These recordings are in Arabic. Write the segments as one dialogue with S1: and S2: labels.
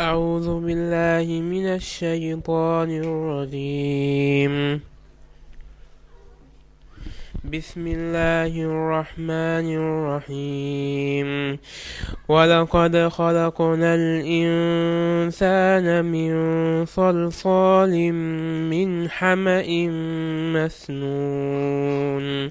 S1: أعوذ بالله من الشيطان الرجيم. بسم الله الرحمن الرحيم. ولقد خلقنا الإنسان من صلصال من حمأ مسنون.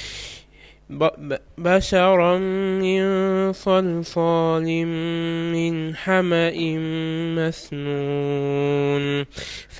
S1: بشرا من صلصال من حمأ مسنون.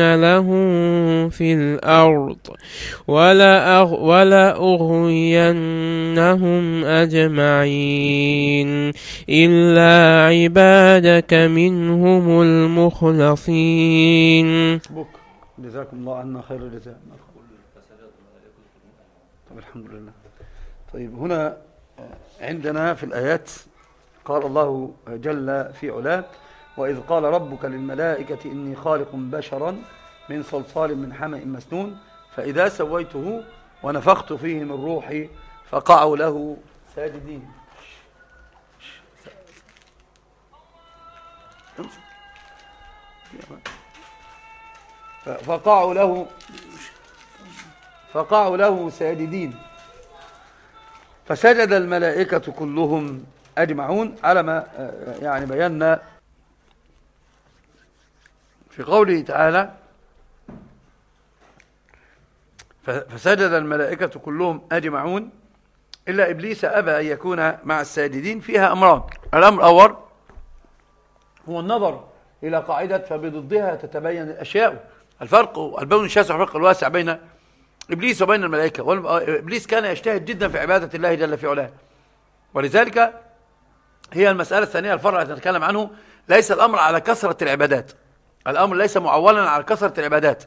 S1: لهم في الأرض ولأغ ولأغوينهم أجمعين إلا عبادك منهم المخلصين.
S2: جزاكم الله عنا خير الجزاء. طيب الحمد لله. طيب هنا عندنا في الآيات قال الله جل في علاه وإذ قال ربك للملائكة إني خالق بشرا من صلصال من حمأ مسنون فإذا سويته ونفخت فيه من روحي فقعوا له ساجدين. فقعوا له فقعوا له ساجدين. فسجد الملائكة كلهم أجمعون على ما يعني بينا في قوله تعالى فسجد الملائكة كلهم أجمعون إلا إبليس أبى أن يكون مع الساجدين. فيها أمران. الأمر الأول هو النظر إلى قاعدة فبضدها تتبين الأشياء. الفرق البون الشاسع والفرق الواسع بين إبليس وبين الملائكة. وإبليس كان يجتهد جدا في عبادة الله جل في علاه. ولذلك هي المسألة الثانية الفرع التي نتكلم عنه. ليس الأمر على كثرة العبادات. الأمر ليس معولا على كثرة العبادات.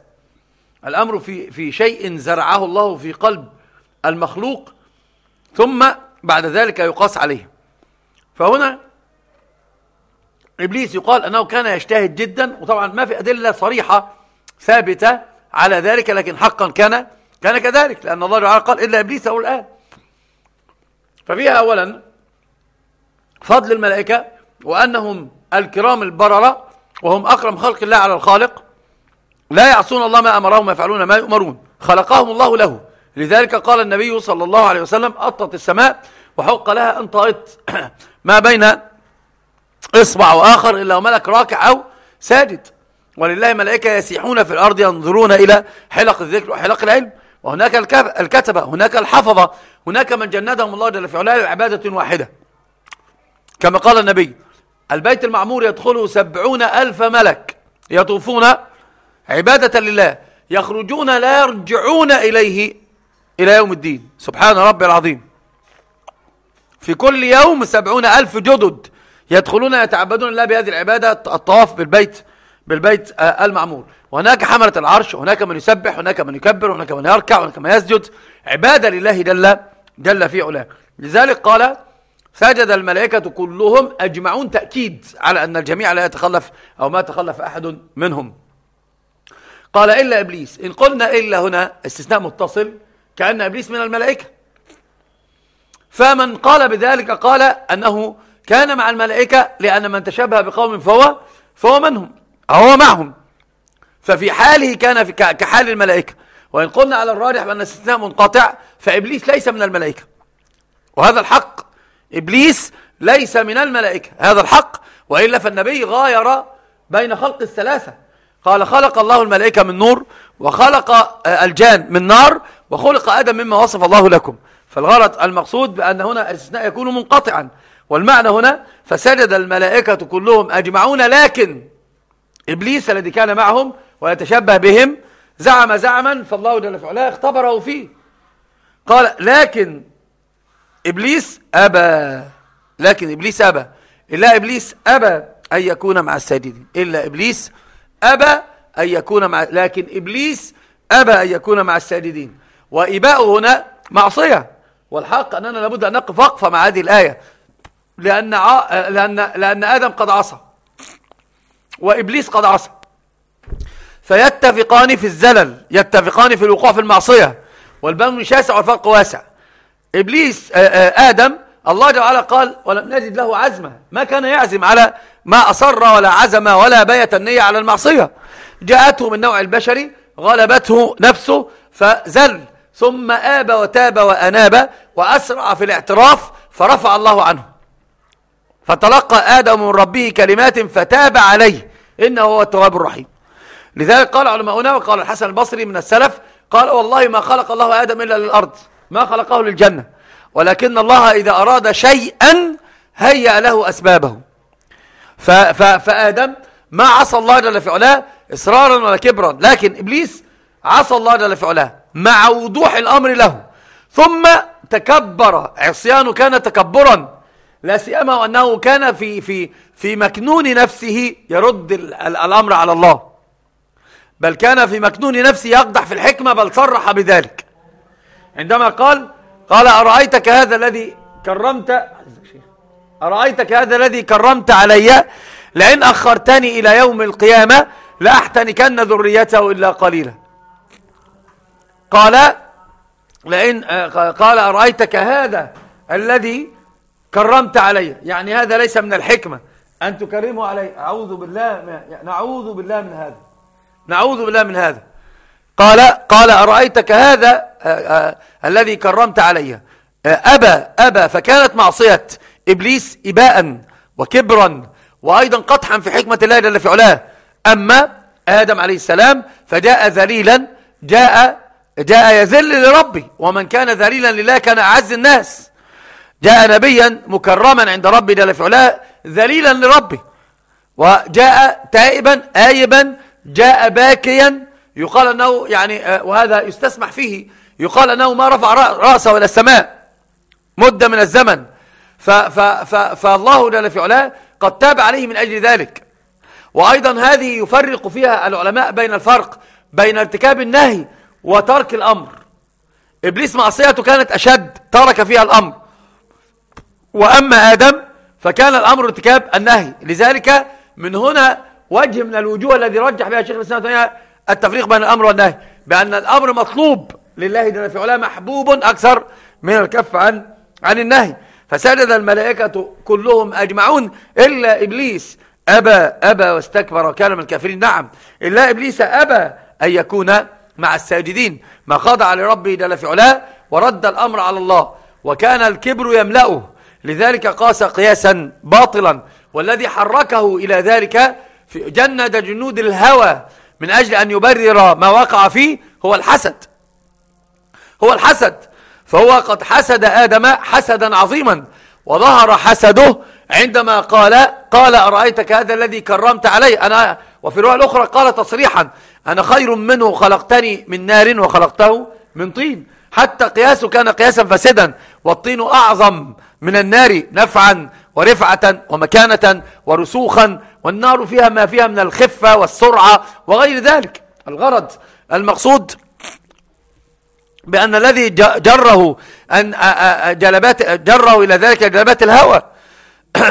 S2: الأمر في, في شيء زرعه الله في قلب المخلوق ثم بعد ذلك يقاس عليه. فهنا إبليس يقال أنه كان يجتهد جدا وطبعا ما في أدلة صريحة ثابتة على ذلك لكن حقا كان كان كذلك لأن الله تعالى قال إلا إبليس أو الآن ففيها أولا فضل الملائكة وأنهم الكرام البررة وهم أكرم خلق الله على الخالق لا يعصون الله ما أمرهم ويفعلون ما يؤمرون. خلقهم الله له. لذلك قال النبي صلى الله عليه وسلم أطت السماء وحق لها أن طائت ما بين إصبع وآخر إلا ملك راكع أو ساجد. ولله ملائكة يسيحون في الأرض ينظرون إلى حلق الذكر وحلق العلم. وهناك الكتبة هناك الحفظة هناك من جندهم الله جل في علاه لعبادة واحدة. كما قال النبي البيت المعمور يدخله سبعون ألف ملك يطوفون عبادة لله يخرجون لا يرجعون إليه إلى يوم الدين. سبحان ربي العظيم. في كل يوم سبعون ألف جدد يدخلون يتعبدون الله بهذه العبادة الطواف بالبيت بالبيت آه، المعمور. وهناك حملة العرش وهناك من يسبح وهناك من يكبر وهناك من يركع وهناك من يسجد. عبادة لله جل, جل في علاه. لذلك قال سجد الملائكة كلهم أجمعون تأكيد على أن الجميع لا يتخلف أو ما تخلف أحد منهم. قال إلا إبليس. إن قلنا إلا هنا استثناء متصل كأن إبليس من الملائكة. فمن قال بذلك قال أنه كان مع الملائكة لأن من تشبه بقوم فهو فهو منهم هو معهم. ففي حاله كان في كحال الملائكة. وإن قلنا على الراجح بأن الاستثناء منقطع فإبليس ليس من الملائكة. وهذا الحق. إبليس ليس من الملائكة. هذا الحق. وإلا فالنبي غاير بين خلق الثلاثة. قال خلق الله الملائكة من نور وخلق آه، الجان من نار وخلق آدم مما وصف الله لكم. فالغرض المقصود بأن هنا الاستثناء يكون منقطعا. والمعنى هنا فسجد الملائكة كلهم أجمعون لكن إبليس الذي كان معهم ويتشبه بهم زعم زعما فالله جل وعلا اختبره فيه. قال لكن إبليس أبى لكن إبليس أبى. إلا إبليس أبى أن يكون مع الساجدين. إلا إبليس أبى أن يكون مع لكن إبليس أبى أن يكون مع الساجدين. وإباء هنا معصية. والحق أننا لابد أن نقف وقفة مع هذه الآية. لأن, ع... لأن... لأن آدم قد عصى. وإبليس قد عصى. فيتفقان في الزلل يتفقان في الوقوع في المعصية. والبن شاسع والفرق واسع. إبليس آه، آه، آدم الله جل وعلا قال ولم نجد له عزمة ما كان يعزم على ما أصر ولا عزم ولا بيت النية على المعصية. جاءته من نوع البشري غلبته نفسه فزل. ثم آب وتاب وأناب وأسرع في الاعتراف فرفع الله عنه. فتلقى آدم من ربه كلمات فتاب عليه. إنه هو التواب الرحيم. لذلك قال علماؤنا وقال الحسن البصري من السلف قال والله ما خلق الله آدم إلا للأرض. ما خلقه للجنة. ولكن الله إذا أراد شيئا هيأ له أسبابه. فآدم ما عصى الله جل في علاه إصرارا ولا كبرا لكن إبليس عصى الله جل في علاه مع وضوح الأمر له. ثم تكبر عصيانه كان تكبرا لا سيما أنه كان في, في, في مكنون نفسه يرد الأمر على الله. بل كان في مكنون نفسه يقدح في الحكمة بل صرح بذلك. عندما قال قال أرأيتك هذا الذي كرمت أرأيتك هذا الذي كرمت علي؟ لئن أخرتني إلى يوم القيامة لأحتنكن ذريته إلا قليلا. قال لئن قال أرأيتك هذا الذي كرمت علي؟ يعني هذا ليس من الحكمة. أن تكرمه علي. أعوذ بالله نعوذ بالله من هذا. نعوذ بالله من هذا. قال قال أرأيتك هذا الذي كرمت علي آه، أبى أبى فكانت معصية إبليس إباء وكبرا وأيضا قطحا في حكمة الله جل في علاه. أما آدم عليه السلام فجاء ذليلا جاء جاء يذل لربي ومن كان ذليلا لله كان أعز الناس. جاء نبيا مكرما عند ربي جل في علاه ذليلا لربه. وجاء تائبا آيبا جاء باكيا يقال أنه يعني آه، وهذا يستسمح فيه يقال أنه ما رفع رأسه إلى السماء. مدة من الزمن. ف ف ف فالله جل في علاه قد تاب عليه من أجل ذلك. وأيضا هذه يفرق فيها العلماء بين الفرق بين ارتكاب النهي وترك الأمر. إبليس معصيته كانت أشد ترك فيها الأمر. وأما آدم فكان الأمر ارتكاب النهي. لذلك من هنا وجه من الوجوه الذي رجح بها شيخ الإسلام التفريق بين الأمر والنهي. بأن الأمر مطلوب. لله جل في علاه محبوب أكثر من الكف عن عن النهي. فسجد الملائكة كلهم أجمعون إلا إبليس أبى أبى واستكبر وكان من الكافرين. نعم إلا إبليس أبى أن يكون مع الساجدين. ما خضع لربه جل في علاه ورد الأمر على الله وكان الكبر يملأه. لذلك قاس قياسا باطلا. والذي حركه إلى ذلك جند جنود الهوى من أجل أن يبرر ما وقع فيه هو الحسد. هو الحسد. فهو قد حسد آدم حسدا عظيما وظهر حسده عندما قال قال أرأيتك هذا الذي كرمت علي؟ أنا وفي الرواية الأخرى قال تصريحا أنا خير منه خلقتني من نار وخلقته من طين. حتى قياسه كان قياسا فاسدا والطين أعظم من النار نفعا ورفعة ومكانة ورسوخا والنار فيها ما فيها من الخفة والسرعة وغير ذلك. الغرض المقصود بأن الذي جره أن جلبات جره إلى ذلك جلبات الهوى.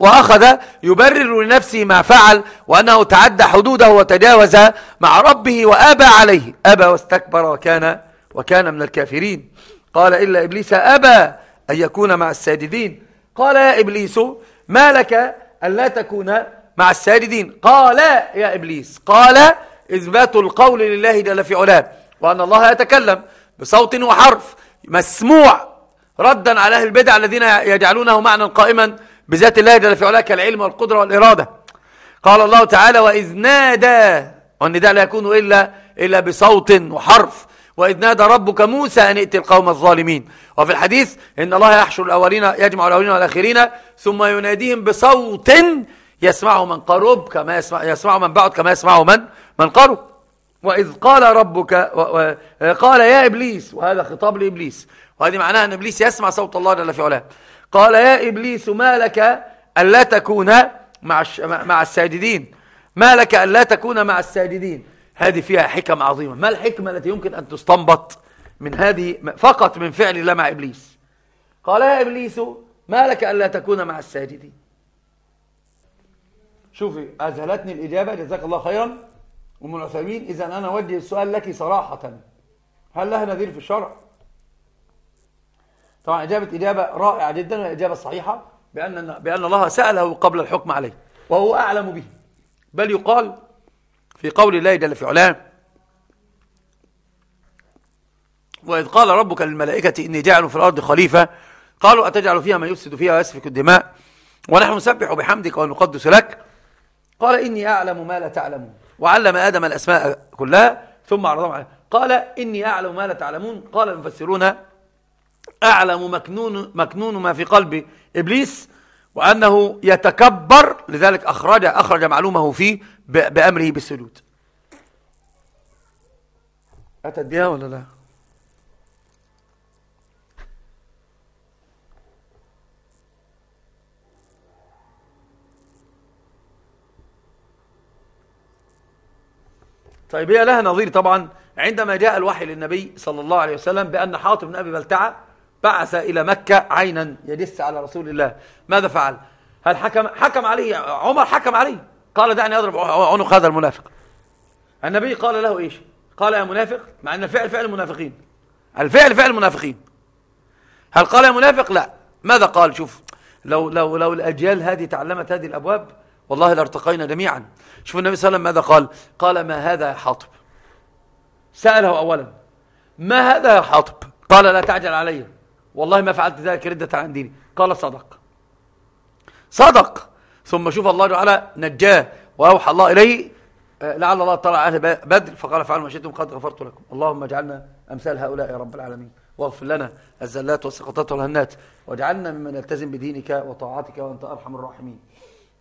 S2: وأخذ يبرر لنفسه ما فعل وأنه تعدى حدوده وتجاوز مع ربه وأبى عليه. أبى واستكبر وكان وكان من الكافرين. قال إلا إبليس أبى أن يكون مع الساجدين. قال يا إبليس ما لك ألا تكون مع الساجدين؟ قال يا إبليس قال إثبات القول لله جل في علاه. وأن الله يتكلم بصوت وحرف مسموع ردا على أهل البدع الذين يجعلونه معنى قائما بذات الله جل في علاه كالعلم والقدرة والإرادة. قال الله تعالى وإذ نادى والنداء لا يكون إلا, إلا بصوت وحرف. وإذ نادى ربك موسى أن ائت القوم الظالمين وفي الحديث إن الله يحشر الأولين يجمع الأولين والآخرين ثم يناديهم بصوت يسمعه من قرب كما يسمع يسمعه من بعد كما يسمعه من من قرب وإذ قال ربك و... و... قال يا إبليس وهذا خطاب لإبليس. وهذه معناها أن إبليس يسمع صوت الله جل في علاه. قال يا إبليس ما لك ألا تكون مع, الش... مع الساجدين؟ ما لك ألا تكون مع الساجدين؟ هذه فيها حكم عظيمة. ما الحكمة التي يمكن أن تستنبط من هذه فقط من فعل الله مع إبليس؟ قال يا إبليس ما لك ألا تكون مع الساجدين؟ شوفي أذهلتني الإجابة. جزاك الله خيرا. أم العثيمين إذا أنا أوجه السؤال لك صراحة. هل لها نذير في الشرع؟ طبعا إجابة إجابة رائعة جدا وإجابة صحيحة بأن, بأن الله سأله قبل الحكم عليه وهو أعلم به. بل يقال في قول الله جل في علاه وإذ قال ربك للملائكة إني جاعل في الأرض خليفة قالوا أتجعل فيها من يفسد فيها ويسفك الدماء؟ ونحن نسبح بحمدك ونقدس لك. قال إني أعلم ما لا تعلمون. وعلم آدم الأسماء كلها ثم عرضهم عليه قال إني أعلم ما لا تعلمون. قال المفسرون أعلم مكنون, مكنون ما في قلب إبليس وأنه يتكبر. لذلك أخرج, أخرج معلومه فيه بأمره بالسجود. أتت بها ولا لا؟ طيب هي لها نظير طبعا. عندما جاء الوحي للنبي صلى الله عليه وسلم بأن حاطب بن أبي بلتعة بعث إلى مكة عينا يدس على رسول الله. ماذا فعل؟ هل حكم, حكم عليه عمر حكم عليه. قال دعني أضرب عنق هذا المنافق. النبي قال له إيش؟ قال يا منافق مع أن الفعل فعل المنافقين. الفعل فعل المنافقين. هل قال يا منافق؟ لا. ماذا قال؟ شوف لو, لو, لو الأجيال هذه تعلمت هذه الأبواب والله لارتقينا جميعا. شوف النبي صلى الله عليه وسلم ماذا قال؟ قال ما هذا يا حاطب؟ سأله أولا ما هذا يا حاطب؟ قال لا تعجل علي. والله ما فعلت ذلك ردة عن ديني. قال صدق. صدق. ثم شوف الله تعالى نجاه وأوحى الله إليه آه، لعل الله طلع أهل بدر فقال فعلوا ما شئتم قد غفرت لكم. اللهم اجعلنا أمثال هؤلاء يا رب العالمين. واغفر لنا الزلات والسقطات والهنات واجعلنا ممن يلتزم بدينك وطاعتك وأنت أرحم الراحمين.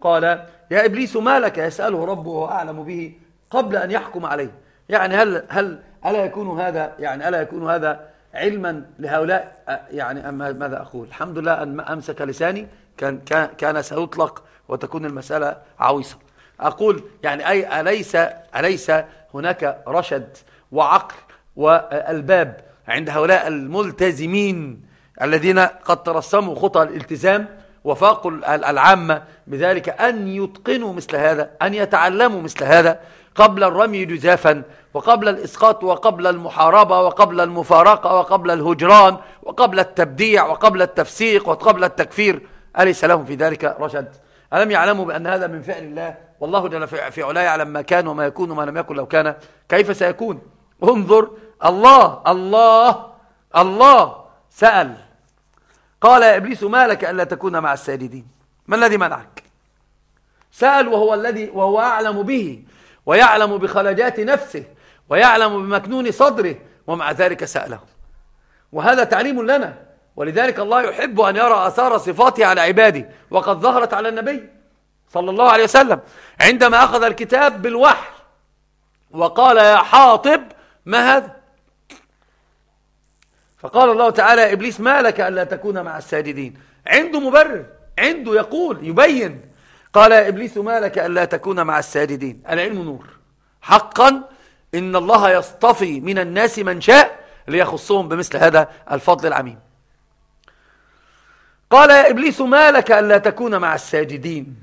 S2: قال يا إبليس ما لك؟ يسأله ربه وهو أعلم به قبل أن يحكم عليه. يعني هل هل ألا يكون هذا يعني ألا يكون هذا علما لهؤلاء؟ يعني ماذا أقول؟ الحمد لله أن أمسك لساني كان كان سيطلق وتكون المسألة عويصة. أقول يعني أي أليس أليس هناك رشد وعقل والباب عند هؤلاء الملتزمين الذين قد ترسموا خطى الالتزام وفاقوا العامة بذلك أن يتقنوا مثل هذا أن يتعلموا مثل هذا قبل الرمي جزافا وقبل الإسقاط وقبل المحاربة وقبل المفارقة وقبل الهجران وقبل التبديع وقبل التفسيق وقبل التكفير. أليس لهم في ذلك رشد؟ ألم يعلموا بأن هذا من فعل الله؟ والله جل في علا يعلم ما كان وما يكون وما لم يكن لو كان. كيف سيكون؟ انظر الله الله الله سأل. قال يا إبليس ما لك ألا تكون مع الساجدين. ما الذي منعك؟ سأل وهو الذي وهو أعلم به ويعلم بخلجات نفسه ويعلم بمكنون صدره ومع ذلك سأله. وهذا تعليم لنا ولذلك الله يحب أن يرى أثار صفاته على عباده. وقد ظهرت على النبي صلى الله عليه وسلم عندما أخذ الكتاب بالوحي وقال يا حاطب ما هذا؟ فقال الله تعالى يا إبليس ما لك ألا تكون مع الساجدين? عنده مبرر عنده يقول يبين. قال يا إبليس ما لك ألا تكون مع الساجدين؟ العلم نور. حقا إن الله يصطفي من الناس من شاء ليخصهم بمثل هذا الفضل العميم. قال يا إبليس ما لك ألا تكون مع الساجدين؟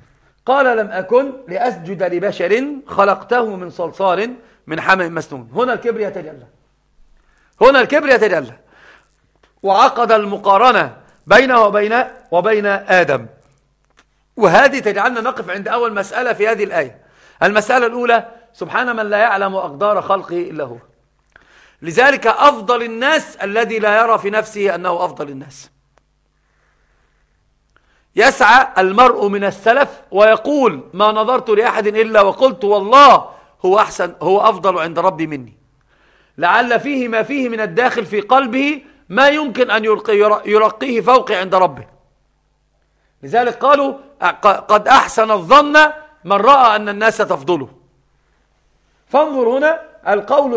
S2: قال لم أكن لأسجد لبشر خلقته من صلصال من حمأ مسنون. هنا الكبر يتجلى. هنا الكبر يتجلى. وعقد المقارنة بينه وبين وبين آدم. وهذه تجعلنا نقف عند أول مسألة في هذه الآية. المسألة الأولى سبحان من لا يعلم أقدار خلقه إلا هو. لذلك أفضل الناس الذي لا يرى في نفسه أنه أفضل الناس. يسعى المرء من السلف ويقول ما نظرت لأحد إلا وقلت والله هو أحسن هو أفضل عند ربي مني. لعل فيه ما فيه من الداخل في قلبه ما يمكن أن يرقيه فوقي عند ربه. لذلك قالوا قد أحسن الظن من رأى أن الناس تفضله. فانظر هنا القول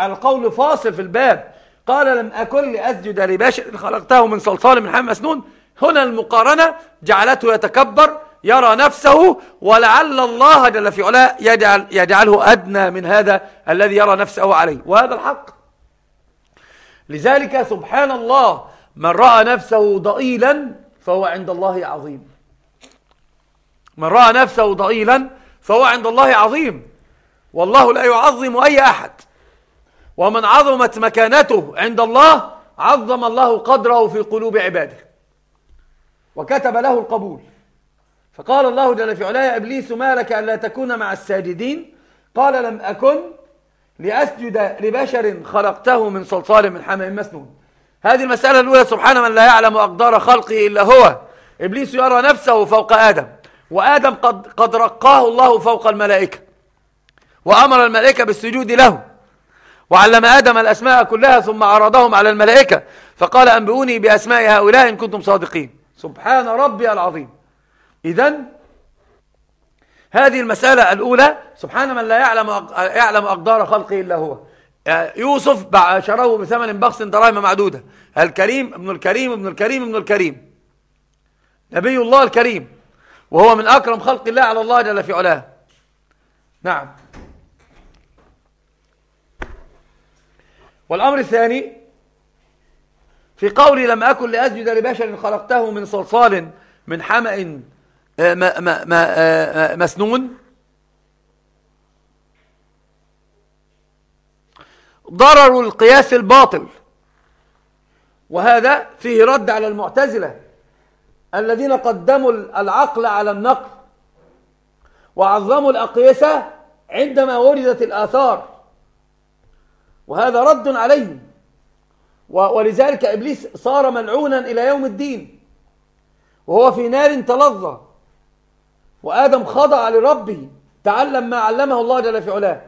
S2: القول فاصل في الباب. قال لم أكن لأسجد لبشر خلقته من صلصال من حمى مسنون. هنا المقارنة جعلته يتكبر يرى نفسه ولعل الله جل في علاه يجعل يجعله أدنى من هذا الذي يرى نفسه عليه. وهذا الحق. لذلك سبحان الله من رأى نفسه ضئيلا فهو عند الله عظيم. من رأى نفسه ضئيلا فهو عند الله عظيم. والله لا يعظم أي أحد. ومن عظمت مكانته عند الله عظم الله قدره في قلوب عباده. وكتب له القبول. فقال الله جل في علاه إبليس ما لك ألا تكون مع الساجدين؟ قال لم أكن لأسجد لبشر خلقته من صلصال من حمى مسنون. هذه المسألة الأولى سبحانه من لا يعلم أقدار خلقه إلا هو. إبليس يرى نفسه فوق آدم وآدم قد, قد رقاه الله فوق الملائكة وأمر الملائكة بالسجود له وعلم آدم الأسماء كلها ثم عرضهم على الملائكة فقال أنبئوني بأسماء هؤلاء إن كنتم صادقين. سبحان ربي العظيم. إذا هذه المسألة الأولى سبحان من لا يعلم يعلم أقدار خلقه إلا هو. يوسف شروه بثمن بخس دراهم معدودة. الكريم ابن الكريم ابن الكريم ابن الكريم. نبي الله الكريم. وهو من أكرم خلق الله على الله جل في علاه. نعم. والأمر الثاني في قولي لم أكن لأسجد لبشر خلقته من صلصال من حمأ آه، آه، مسنون. ضرر القياس الباطل. وهذا فيه رد على المعتزلة الذين قدموا العقل على النقل وعظموا الأقيسة عندما وردت الآثار. وهذا رد عليهم. ولذلك إبليس صار ملعونا إلى يوم الدين. وهو في نار تلظى. وآدم خضع لربه تعلم ما علمه الله جل في علاه.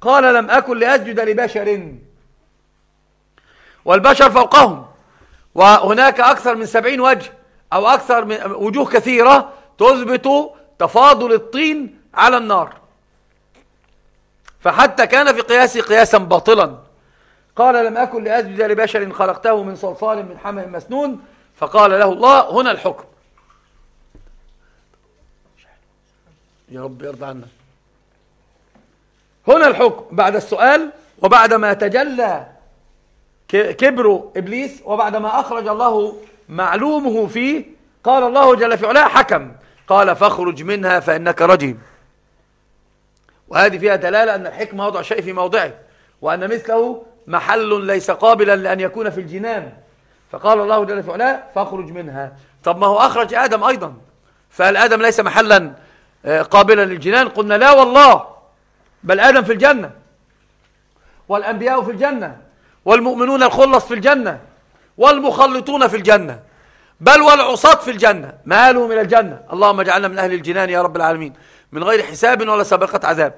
S2: قال لم أكن لأسجد لبشر. والبشر فوقهم. وهناك أكثر من سبعين وجه أو أكثر من وجوه كثيرة تثبت تفاضل الطين على النار. فحتى كان في قياسه قياسا باطلا. قال لم أكن لأسجد لبشر خلقته من صلصال من حمى مسنون. فقال له الله هنا الحكم. يا رب يرضى عنا. هنا الحكم بعد السؤال وبعد ما تجلى كبر إبليس وبعد ما أخرج الله معلومه فيه قال الله جل في علاه حكم. قال فاخرج منها فإنك رجيم. وهذه فيها دلالة أن الحكمة وضع شيء في موضعه وأن مثله محل ليس قابلا لأن يكون في الجنان. فقال الله جل في علاه فاخرج منها. طب ما هو أخرج آدم أيضا. فهل آدم ليس محلا آه، قابلا للجنان. قلنا لا والله بل آدم في الجنة والأنبياء في الجنة والمؤمنون الخلص في الجنة والمخلطون في الجنة بل والعصاة في الجنة. مالهم إلى الجنة. اللهم اجعلنا من أهل الجنان يا رب العالمين. من غير حساب ولا سابقة عذاب.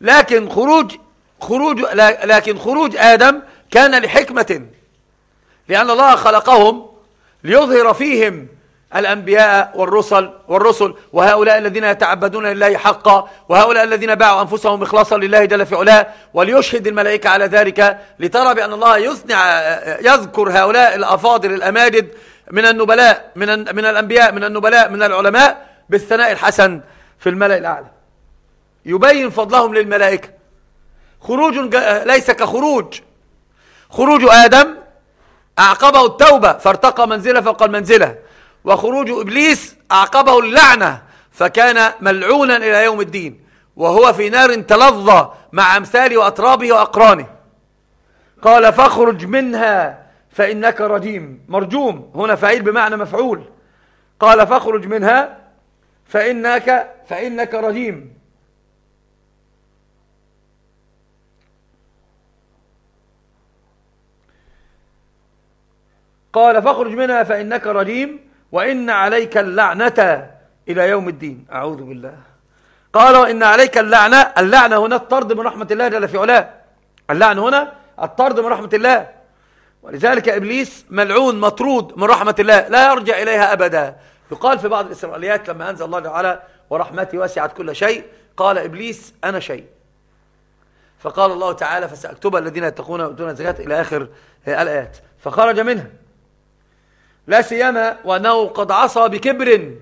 S2: لكن خروج خروج لكن خروج آدم كان لحكمة. لأن الله خلقهم ليظهر فيهم الأنبياء والرسل والرسل وهؤلاء الذين يتعبدون لله حقا وهؤلاء الذين باعوا أنفسهم إخلاصا لله جل في علاه وليشهد الملائكة على ذلك لترى بأن الله يثني يذكر هؤلاء الأفاضل الأماجد من النبلاء من من الأنبياء من النبلاء من العلماء بالثناء الحسن في الملأ الأعلى. يبين فضلهم للملائكة. خروج ليس كخروج. خروج آدم أعقبه التوبة فارتقى منزلة فوق المنزلة. وخروج إبليس أعقبه اللعنة فكان ملعونا إلى يوم الدين. وهو في نار تلظى مع أمثاله وأطرابه وأقرانه. قال فاخرج منها فإنك رجيم. مرجوم هنا فعيل بمعنى مفعول. قال فاخرج منها فإنك, فإنك رجيم. قال فاخرج منها فإنك رجيم وإن عليك اللعنة إلى يوم الدين. أعوذ بالله. قال وإن عليك اللعنة اللعنة هنا الطرد من رحمة الله جل في علاه. اللعنة هنا الطرد من رحمة الله. ولذلك إبليس ملعون مطرود من رحمة الله لا يرجع إليها أبدا. يقال في بعض الإسرائيليات لما أنزل الله تعالى ورحمتي وسعت كل شيء قال إبليس أنا شيء. فقال الله تعالى فسأكتب الذين يتقون ويؤتون الزكاة إلى آخر الآيات. فخرج منها. لا سيما وأنه قد عصى بكبر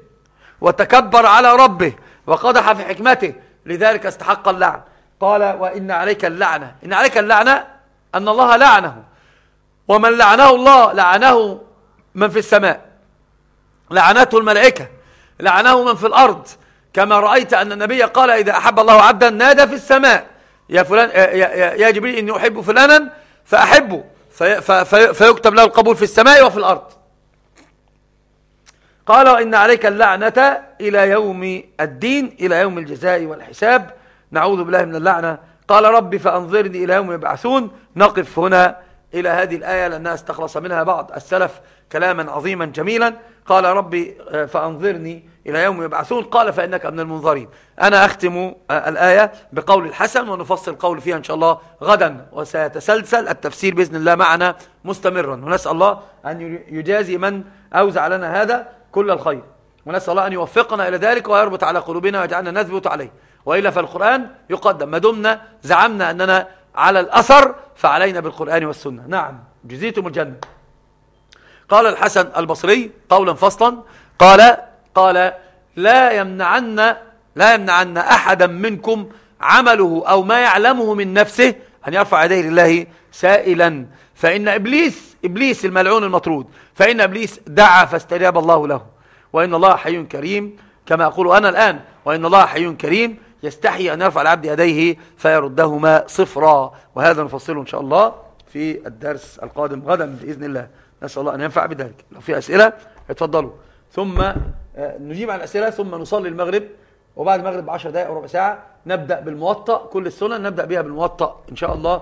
S2: وتكبر على ربه وقدح في حكمته لذلك استحق اللعن. قال وإن عليك اللعنة إن عليك اللعنة أن الله لعنه. ومن لعنه الله لعنه من في السماء. لعنته الملائكة. لعنه من في الأرض. كما رأيت أن النبي قال إذا أحب الله عبدا نادى في السماء. يا, فلان يا, جبريل إني أحب فلانا فأحبه. في في فيكتب له القبول في السماء وفي الأرض. قال وإن عليك اللعنة إلى يوم الدين إلى يوم الجزاء والحساب. نعوذ بالله من اللعنة. قال ربي فأنظرني إلى يوم يبعثون. نقف هنا إلى هذه الآية لأنها استخلص منها بعض السلف كلاما عظيما جميلا. قال ربي آه، فأنظرني إلى يوم يبعثون. قال فإنك من المنظرين. أنا أختم آه، الآية بقول الحسن ونفصل القول فيها إن شاء الله غدا وسيتسلسل التفسير بإذن الله معنا مستمرا. ونسأل الله أن يجازي من أوزع لنا هذا. كل الخير. ونسأل الله أن يوفقنا إلى ذلك ويربط على قلوبنا ويجعلنا نثبت عليه. وإلا فالقرآن يقدم. ما دمنا زعمنا أننا على الأثر فعلينا بالقرآن والسنة. نعم. جزيتم الجنة. قال الحسن البصري قولا فصلا قال قال لا يمنعن لا يمنعن أحدا منكم عمله أو ما يعلمه من نفسه أن يرفع يديه لله سائلا. فإن إبليس إبليس الملعون المطرود فإن إبليس دعا فاستجاب الله له. وإن الله حي كريم كما أقول أنا الآن وإن الله حي كريم يستحي أن يرفع العبد يديه فيردهما صفرا. وهذا نفصله إن شاء الله في الدرس القادم غدا بإذن الله. نسأل الله أن ينفع بذلك. لو في أسئلة اتفضلوا. ثم آه، نجيب على الأسئلة ثم نصلي المغرب. وبعد المغرب بعشر دقائق وربع ساعة نبدأ بالموطأ. كل السنن نبدأ بها بالموطأ إن شاء الله.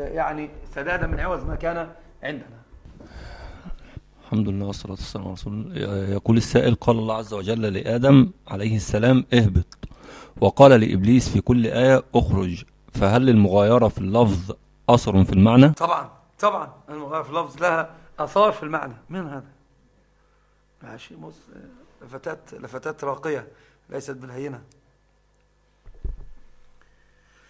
S2: آه، يعني سدادا من عوض ما كان عندنا.
S3: الحمد لله والصلاة والسلام على رسول يقول السائل قال الله عز وجل لآدم عليه السلام اهبط. وقال لإبليس في كل آية اخرج. فهل المغايرة في اللفظ أثر في المعنى؟
S2: طبعا طبعا. المغايرة في اللفظ لها أثار في المعنى. من هذا؟ ماشي مص لفتات لفتات راقية. ليست بالهينة.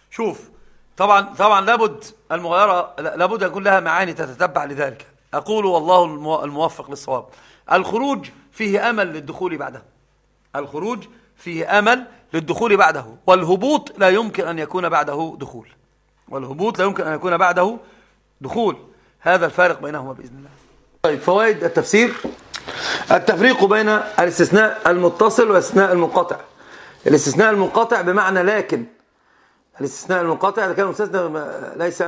S2: شوف طبعا طبعا لابد المغايرة لابد يكون لها معاني تتتبع لذلك. أقول والله الموفق للصواب. الخروج فيه أمل للدخول بعده. الخروج فيه أمل للدخول بعده. والهبوط لا يمكن أن يكون بعده دخول. والهبوط لا يمكن أن يكون بعده دخول. هذا الفارق بينهما بإذن الله. طيب فوائد التفسير. التفريق بين الاستثناء المتصل والاستثناء المنقطع. الاستثناء المنقطع بمعنى لكن. الاستثناء المنقطع إذا كان المستثنى ليس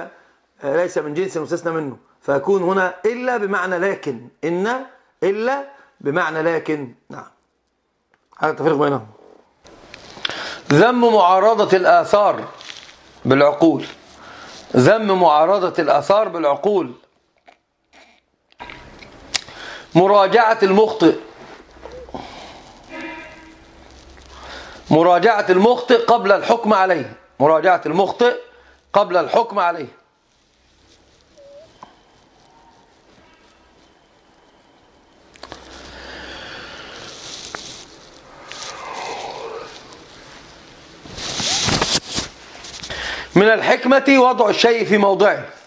S2: ليس من جنس المستثنى منه. فيكون هنا إلا بمعنى لكن. إن إلا بمعنى لكن. نعم. هذا التفريق بينهم. ذم معارضة الآثار بالعقول. ذم معارضة الآثار بالعقول. مراجعة المخطئ. مراجعة المخطئ قبل الحكم عليه. مراجعة المخطئ قبل الحكم عليه. من الحكمة وضع الشيء في موضعه.